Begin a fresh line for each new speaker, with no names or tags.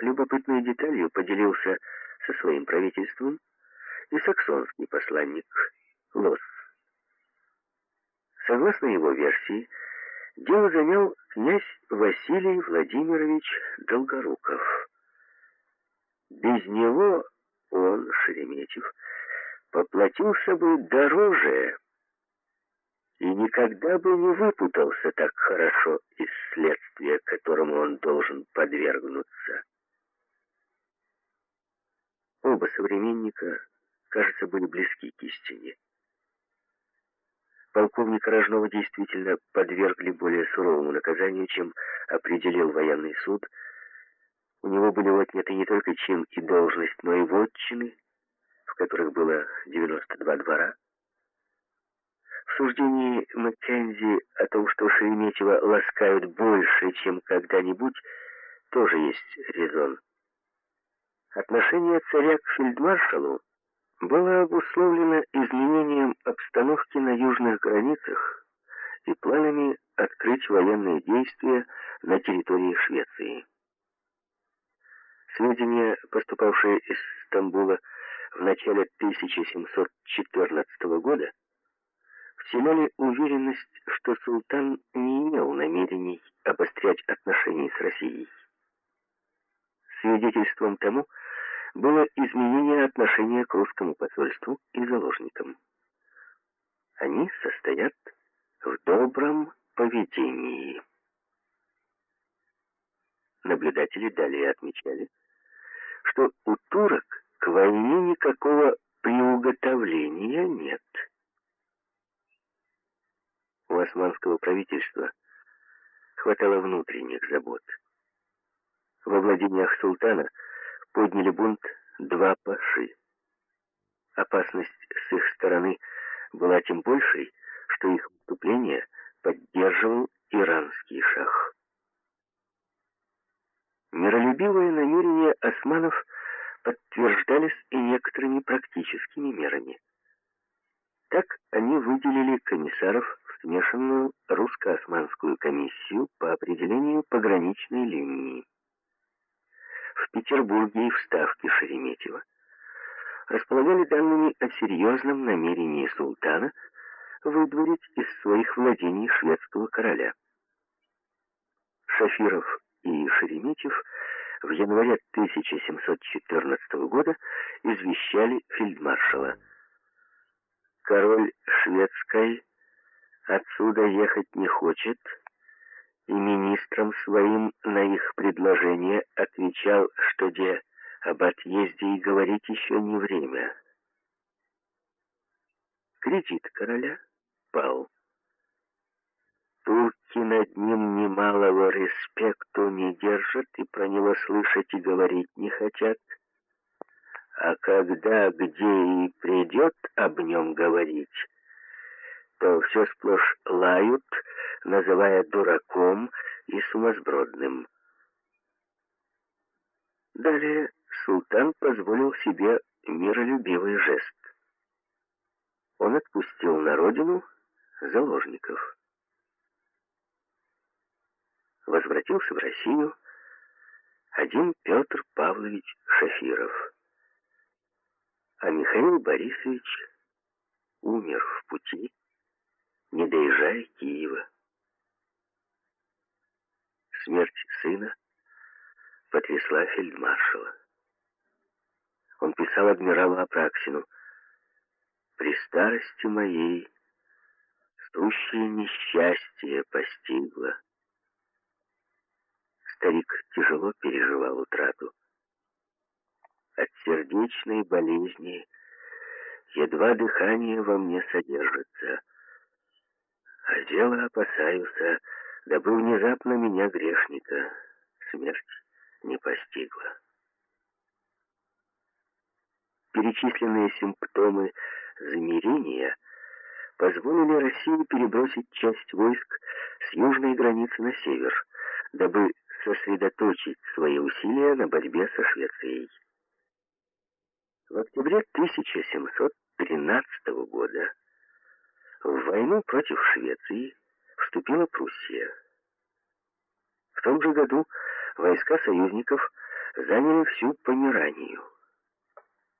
любопытной деталью поделился со своим правительством и саксонский посланник Лосс. Согласно его версии, дело занял князь Василий Владимирович Долгоруков. Без него он, Шереметьев, поплатился бы дороже и никогда бы не выпутался так хорошо из следствия, которому он должен подвергнуться. Оба современника, кажется, были близки к истине. Полковника Рожнова действительно подвергли более суровому наказанию, чем определил военный суд. У него были отняты не только чин и должность, но и вотчины, в которых было 92 двора, в суждении Маккензи о том, что Шереметьева ласкают больше, чем когда-нибудь, тоже есть резон. Отношение царя к фельдмаршалу было обусловлено изменением обстановки на южных границах и планами открыть военные действия на территории Швеции. Сведения, поступавшие из Стамбула в начале 1714 года, вселяли уверенность, что султан не имел намерений обострять отношения с Россией. Свидетельством тому было изменение отношения к русскому посольству и заложникам. Они состоят в добром поведении. Наблюдатели далее отмечали, что у турок к войне никакого приуготовления нет у османского правительства хватало внутренних забот. Во владениях султана подняли бунт два паши. Опасность с их стороны была тем большей, что их вступление поддерживал иранский шах. Миролюбивые намерения османов подтверждались и некоторыми практическими мерами. Так они выделили комиссаров в смешанную русско-османскую комиссию по определению пограничной линии. В Петербурге и в Ставке Шереметьево располагали данными о серьезном намерении султана выдворить из своих владений шведского короля. Шафиров и Шереметьев в январе 1714 года извещали фельдмаршала – король шведской отсюда ехать не хочет, и министрам своим на их предложение отвечал, что где об отъезде и говорить еще не время. Кредит короля пал. Турки над ним немалого респекту не держат и про него слышать и говорить не хотят. А когда, где и придет об нем говорить, то все сплошь лают, называя дураком и сумасбродным. Далее султан позволил себе миролюбивый жест. Он отпустил на родину заложников. Возвратился в Россию один Петр Павлович Шафиров а Михаил Борисович умер в пути, не доезжая Киева. Смерть сына потрясла фельдмаршала. Он писал адмиралу Апраксину, «При старости моей сущее несчастье постигло». Старик тяжело переживал утрату от сердечной болезни. Едва дыхание во мне содержится. А дело опасаюся, дабы внезапно меня грешника смерть не постигла. Перечисленные симптомы замирения позволили России перебросить часть войск с южной границы на север, дабы сосредоточить свои усилия на борьбе со Швецией. В октябре 1713 года в войну против Швеции вступила Пруссия. В том же году войска союзников заняли всю Померанию.